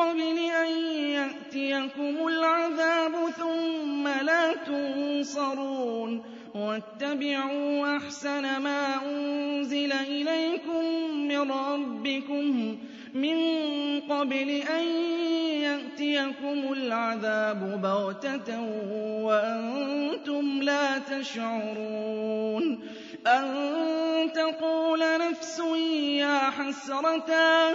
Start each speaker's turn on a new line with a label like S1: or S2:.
S1: قَبْلِ أَن يَأْتِيَكُمُ الْعَذَابُ ثُمَّ لَا تُنصَرُونَ وَاتَّبِعُوا أَحْسَنَ مَا أُنزِلَ إِلَيْكُم مِّن رَّبِّكُمْ مِن قَبْلِ أَن يَأْتِيَكُمُ الْعَذَابُ بَغْتَةً وَأَنتُمْ لَا تَشْعُرُونَ أَن تَقُولَ نَفْسٌ يَا حَسْرَتَا